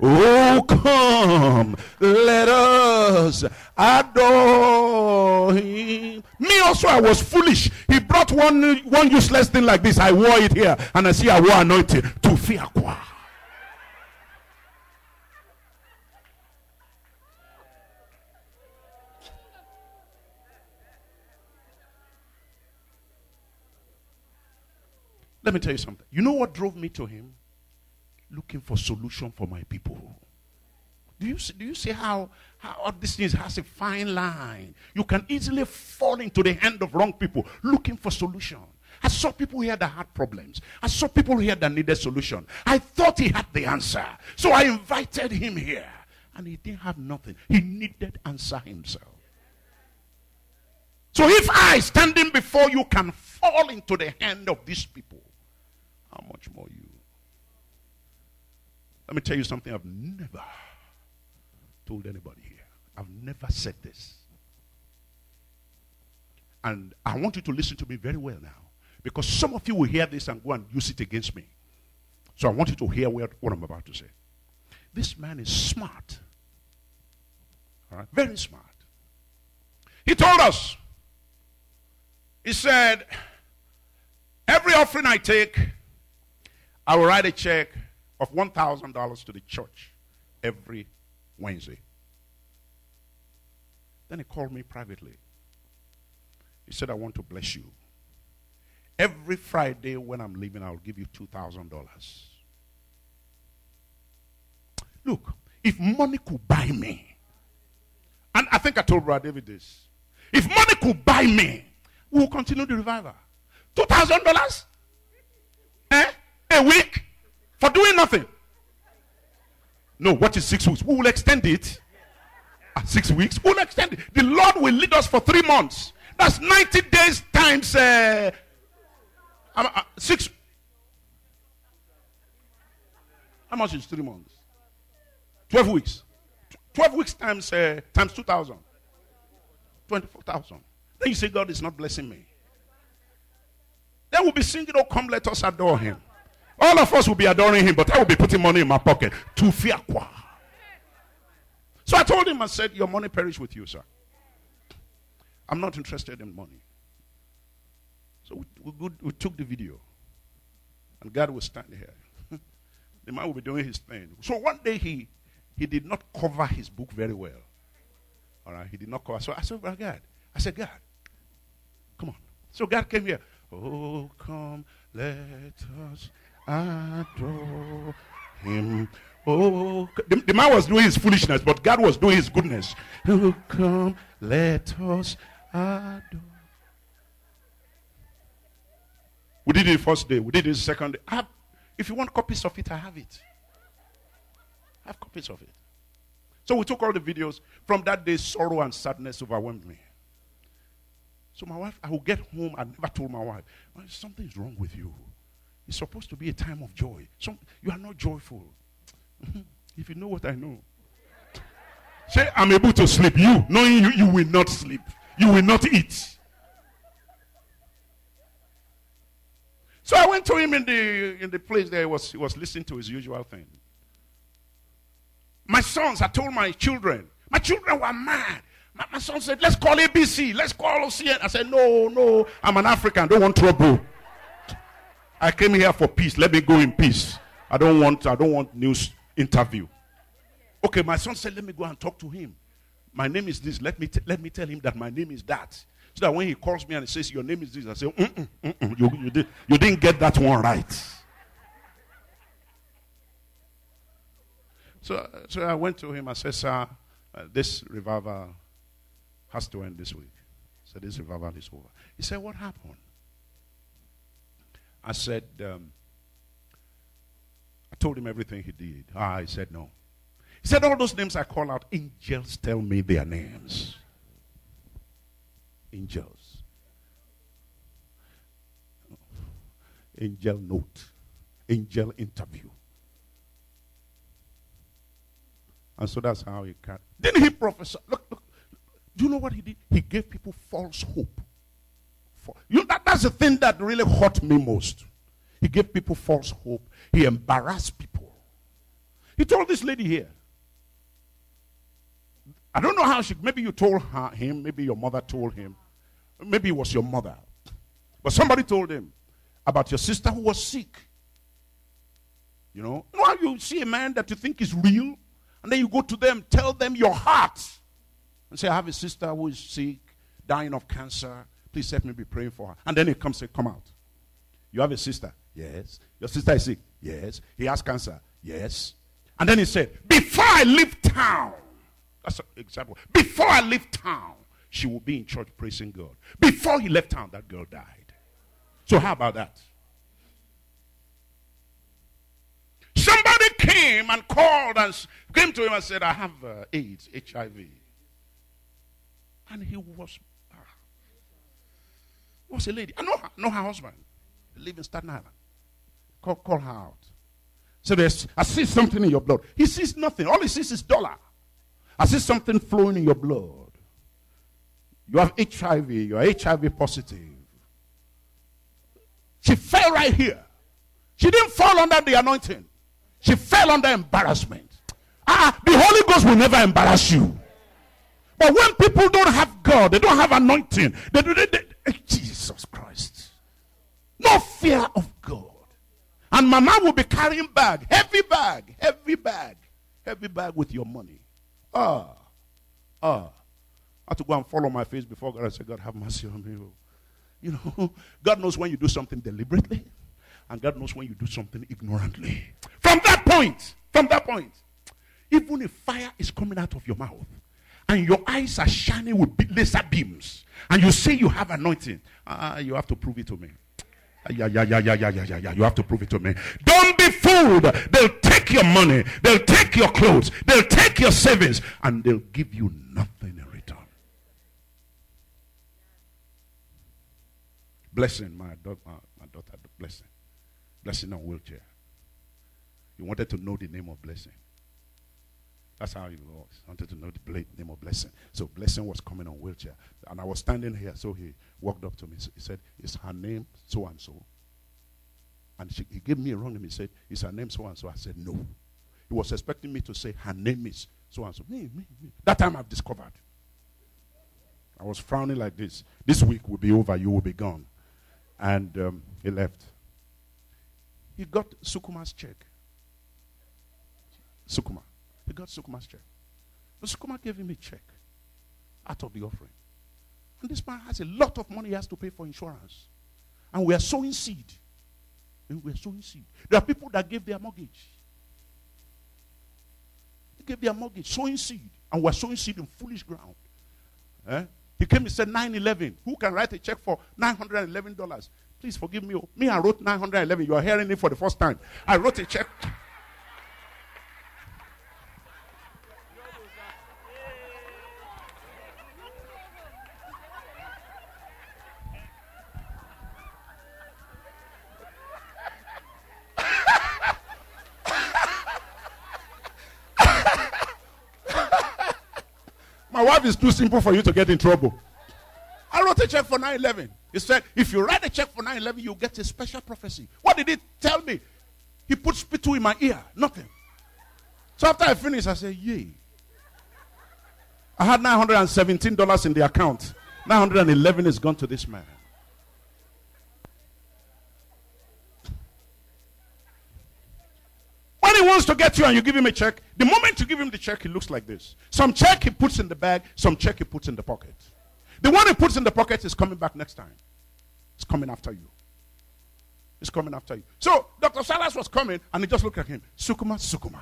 Oh, come, let us adore him. Me also, I was foolish. He brought one, one useless thing like this. I wore it here, and I see I wore anointing to fear. Let me tell you something. You know what drove me to him? Looking for solution for my people. Do you see, do you see how, how this thing has a fine line? You can easily fall into the hand of wrong people looking for solution. I saw people here that had problems. I saw people here that needed solution. I thought he had the answer. So I invited him here. And he didn't have nothing. He needed answer himself. So if I standing before you can fall into the hand of these people, how much more you? Let me tell you something I've never told anybody here. I've never said this. And I want you to listen to me very well now. Because some of you will hear this and go and use it against me. So I want you to hear what, what I'm about to say. This man is smart. All right? Very smart. He told us, he said, every offering I take, I will write a check of $1,000 to the church every Wednesday. Then he called me privately. He said, I want to bless you. Every Friday when I'm leaving, I'll give you $2,000. Look, if money could buy me, and I think I told Brother David this, if money could buy me, we'll continue the revival. $2,000? Eh? A week? For doing nothing? No, what is six weeks? We will extend it. Uh, six weeks? We'll extend it. The Lord will lead us for three months. That's 90 days times uh, uh, six. How much is three months? 12 weeks. 12 weeks times, uh, times 2,000. 24,000. Then you say, God is not blessing me. Then we'll be singing, Oh, come, let us adore him. All of us will be adoring him, but I will be putting money in my pocket. To fear. So I told him, I said, Your money perish with you, sir. I'm not interested in money. So we, we, we took the video. And God was standing here. the man will be doing his thing. So one day he, he did not cover his book very well. All right, he did not cover. So I said, God, I said, God, come on. So God came here. Oh, come, let us adore him. Oh, the, the, man was doing his foolishness, but God was doing his goodness. Oh, come, let us adore. We did it first day. We did it second day. Have, if you want copies of it, I have it. I have copies of it. So we took all the videos. From that day, sorrow and sadness overwhelmed me. So my wife, I will get home. I never told my wife, something is wrong with you. It's supposed to be a time of joy. Some, you are not joyful. Mm-hmm. if you know what I know. Say, I'm able to sleep. You, knowing you, you will not sleep. You will not eat. So I went to him in the, in the place there. He was, he was listening to his usual thing. My sons, I told my children, my children were mad. My, my son said, let's call ABC. Let's call OCN. I said, no, no, I'm an African. Don't want trouble. I came here for peace. Let me go in peace. I don't want, I don't want news interview. Okay, my son said, let me go and talk to him. My name is this. Let me, let me tell him that my name is that. So that when he calls me and he says, your name is this, I say, mm-mm, mm-mm, you, you, did, you didn't get that one right. So, so I went to him. I said, sir, uh, this revival has to end this week. So this revival is over. He said, what happened? I said, um, I told him everything he did. Ah, he said, no. He said, all those names I call out, angels tell me their names. Angels. Angel note. Angel interview. And so that's how he cut. Then he prophesied. Look, look. Do you know what he did? He gave people false hope. You that, that's the thing that really hurt me most. He gave people false hope. He embarrassed people. He told this lady here. I don't know how she, maybe you told her, him, maybe your mother told him, maybe it was your mother. But somebody told him about your sister who was sick. You know, now you see a man that you think is real, and then you go to them, tell them your heart, and say, I have a sister who is sick, dying of cancer. Please help me be praying for her. And then he comes and Come out. You have a sister. Yes. Your sister is sick? Yes. He has cancer? Yes. And then he said, Before I leave town, that's an example. Before I leave town, she will be in church praising God. Before he left town, that girl died. So, how about that? Somebody came and called and came to him and said, I have uh, AIDS, HIV. And he was was a lady. I know her, know her husband. They live in Staten Island. Call, call her out. So there's, I see something in your blood. He sees nothing. All he sees is dollar. I see something flowing in your blood. You have HIV. You are HIV positive. She fell right here. She didn't fall under the anointing. She fell under embarrassment. Ah, the Holy Ghost will never embarrass you. But when people don't have God, they don't have anointing. They. They, they, eh, Jesus Christ. No fear of God. And mama will be carrying bag, heavy bag, heavy bag, heavy bag with your money. Ah, ah. I had to go and fall on my face before God. I said, God, have mercy on me. You know, God knows when you do something deliberately, and God knows when you do something ignorantly. From that point, from that point, even if fire is coming out of your mouth, and your eyes are shining with laser beams, and you say you have anointing, uh, you have to prove it to me. Yeah, yeah, yeah, yeah, yeah, yeah, yeah. You have to prove it to me. Don't be fooled. They'll take your money, they'll take your clothes, they'll take your savings, and they'll give you nothing in return. Blessing, my, my, my daughter, blessing. Blessing on wheelchair. You wanted to know the name of blessing. That's how it was. I wanted to know the name of blessing. So blessing was coming on wheelchair. And I was standing here. So he walked up to me. He said, Is her name so and so? And she, he gave me a wrong name. He said, Is her name so and so? I said, No. He was expecting me to say, Her name is so and so. Me, me, me. That time I've discovered. I was frowning like this. This week will be over. You will be gone. And um, he left. He got Sukuma's check. Sukuma. He got Sukuma's check. But Sukuma gave him a check out of the offering. And this man has a lot of money he has to pay for insurance. And we are sowing seed. And we are sowing seed. There are people that gave their mortgage. They gave their mortgage, sowing seed. And we're sowing seed in foolish ground. Eh? He came and said 911. Who can write a check for $911? Please forgive me. Me, I wrote 911. You are hearing it for the first time. I wrote a check. Wife is too simple for you to get in trouble. I wrote a check for 911. He said, if you write a check for 911, you get a special prophecy. What did he tell me? He put spittle in my ear. Nothing. So after I finished, I said, yay. I had $917 in the account. 911 is gone to this man. He wants to get you and you give him a check, the moment you give him the check, he looks like this. Some check he puts in the bag, some check he puts in the pocket. The one he puts in the pocket is coming back next time. It's coming after you. It's coming after you. So Dr. Salas was coming and he just looked at him. Sukuma, Sukuma.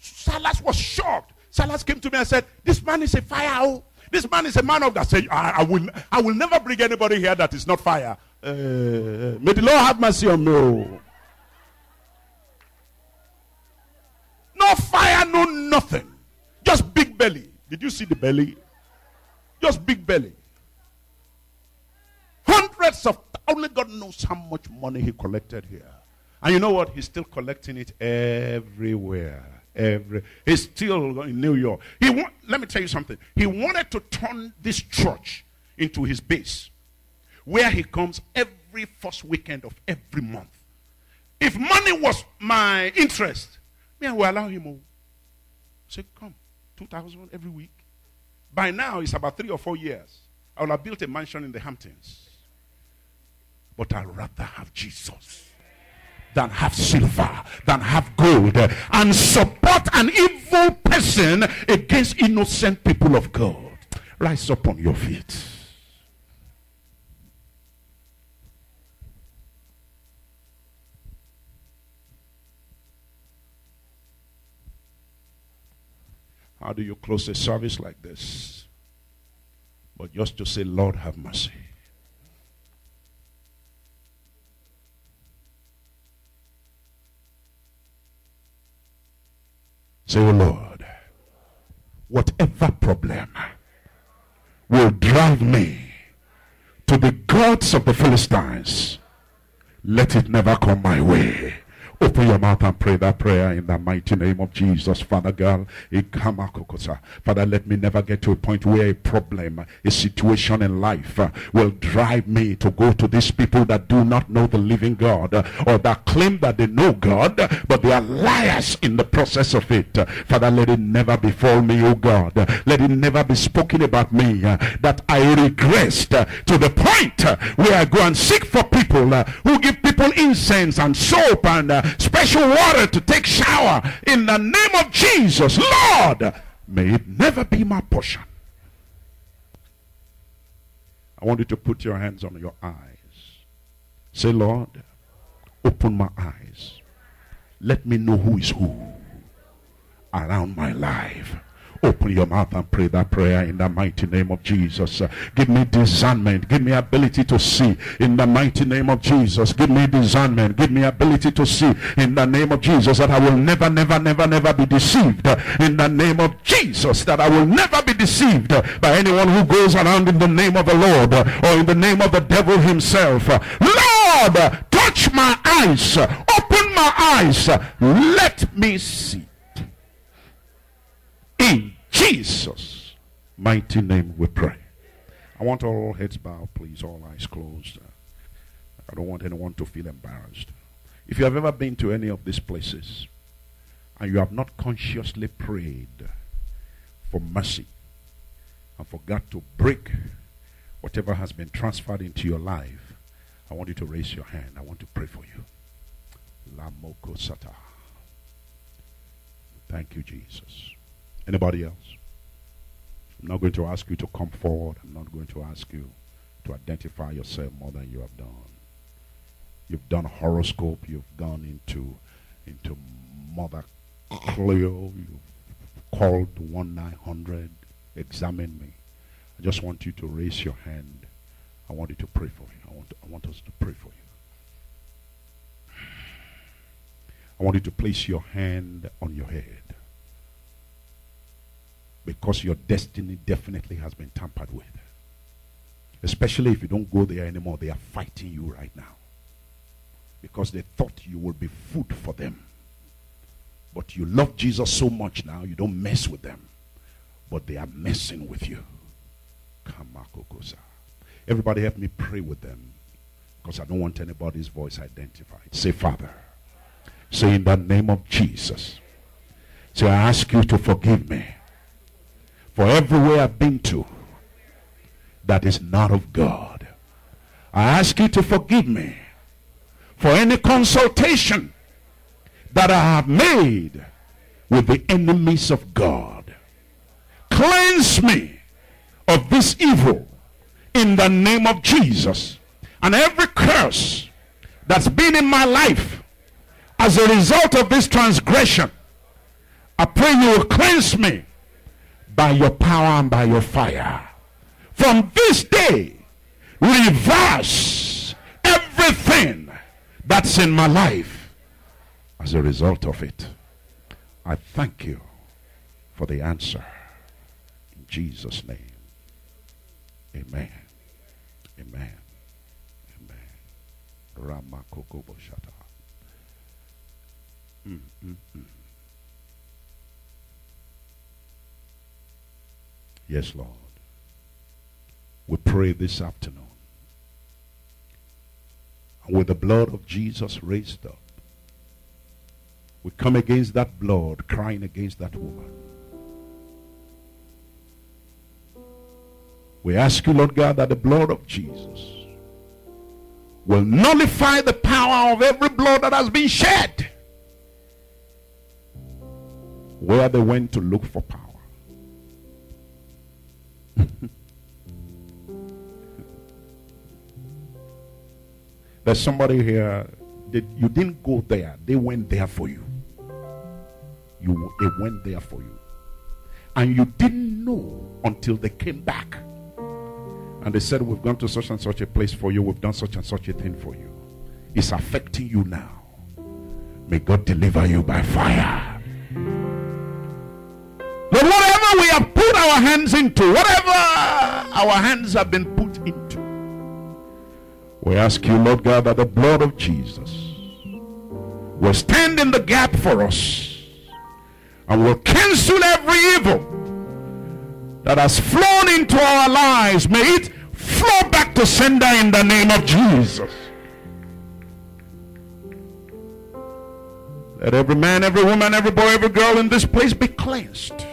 Salas was shocked. Salas came to me and said, This man is a fire. Oh. This man is a man of God. Say, I, I, will, I will never bring anybody here that is not fire. Uh, may the Lord have mercy on me. No fire, no nothing. Just big belly. Did you see the belly? Just big belly. Hundreds of, only God knows how much money he collected here. And you know what? He's still collecting it everywhere. Every, he's still in New York. He want, let me tell you something. He wanted to turn this church into his base, where he comes every first weekend of every month. If money was my interest, me, I will allow him. Oh. Say, come, 2,000 every week. By now, it's about three or four years. I will have built a mansion in the Hamptons. But I'd rather have Jesus than have silver, than have gold, and support an evil person against innocent people of God. Rise up on your feet. How do you close a service like this? But just to say, Lord, have mercy. Say, oh Lord, whatever problem will drive me to the gods of the Philistines, let it never come my way. Open your mouth and pray that prayer in the mighty name of Jesus, Father God. Father, let me never get to a point where a problem, a situation in life uh, will drive me to go to these people that do not know the living God uh, or that claim that they know God, but they are liars in the process of it. Father, let it never befall me, oh God. Let it never be spoken about me uh, that I regressed to the point where I go and seek for people who give people incense and soap and special water to take shower in the name of Jesus. Lord, may it never be my portion. I want you to put your hands on your eyes. Say, Lord, open my eyes. Let me know who is who around my life. Open your mouth and pray that prayer in the mighty name of Jesus. Give me discernment. Give me ability to see in the mighty name of Jesus. Give me discernment. Give me ability to see in the name of Jesus that I will never, never, never, never be deceived. In the name of Jesus, that I will never be deceived by anyone who goes around in the name of the Lord or in the name of the devil himself. Lord, touch my eyes. Open my eyes. Let me see. In Jesus' mighty name we pray. I want all heads bowed, please, all eyes closed. I don't want anyone to feel embarrassed. If you have ever been to any of these places and you have not consciously prayed for mercy and forgot to break whatever has been transferred into your life, I want you to raise your hand. I want to pray for you. Lamoko Sata. Thank you, Jesus. Anybody else? I'm not going to ask you to come forward. I'm not going to ask you to identify yourself more than you have done. You've done horoscope. You've gone into into Mother Cleo. You've called one nine hundred. Examine me. I just want you to raise your hand. I want you to pray for you. I want I want us to pray for you. I want you to place your hand on your head because your destiny definitely has been tampered with. Especially if you don't go there anymore, they are fighting you right now. Because they thought you would be food for them. But you love Jesus so much now, you don't mess with them. But they are messing with you. Everybody help me pray with them. Because I don't want anybody's voice identified. Say, Father. Say, in the name of Jesus. Say, I ask you to forgive me for everywhere I've been to that is not of God. I ask you to forgive me for any consultation that I have made with the enemies of God. Cleanse me of this evil in the name of Jesus. And every curse that's been in my life as a result of this transgression, I pray you will cleanse me by your power and by your fire. From this day, reverse everything that's in my life as a result of it. I thank you for the answer. In Jesus' name. Amen. Amen. Amen. Ramakokobo Shata. Mm, mm, mm. Yes, Lord. We pray this afternoon. And with the blood of Jesus raised up, we come against that blood, crying against that woman. We ask you, Lord God, that the blood of Jesus will nullify the power of every blood that has been shed. Where they went to look for power. There's somebody here that you didn't go there, they went there for you. You they went there for you. and you didn't know until they came back. And they said, We've gone to such and such a place for you, we've done such and such a thing for you. It's affecting you now. May God deliver you by fire. Our hands into, whatever our hands have been put into, we ask you, Lord God, that the blood of Jesus will stand in the gap for us and will cancel every evil that has flown into our lives. May it flow back to sender in the name of Jesus. Let every man, every woman, every boy, every girl in this place be cleansed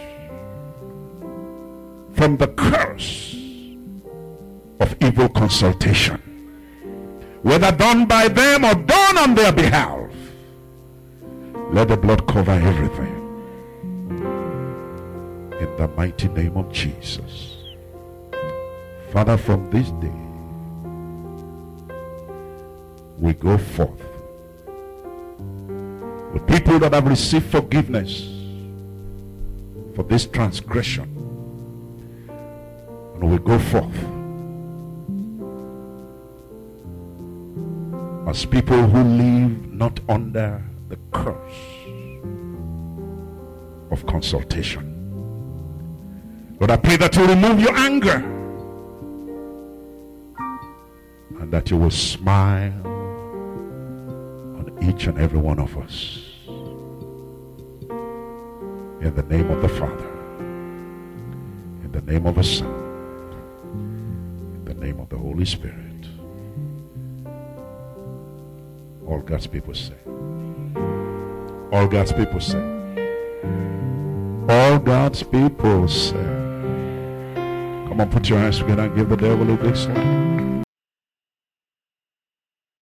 from the curse of evil consultation, whether done by them or done on their behalf. Let the blood cover everything. In the mighty name of Jesus. Father, from this day, we go forth the people that have received forgiveness for this transgression. And we go forth as people who live not under the curse of consultation. Lord, I pray that you remove your anger and that you will smile on each and every one of us. In the name of the Father, in the name of the Son, name of the Holy Spirit. All God's people say. All God's people say. All God's people say. Come on, put your hands together and give the devil a big slap.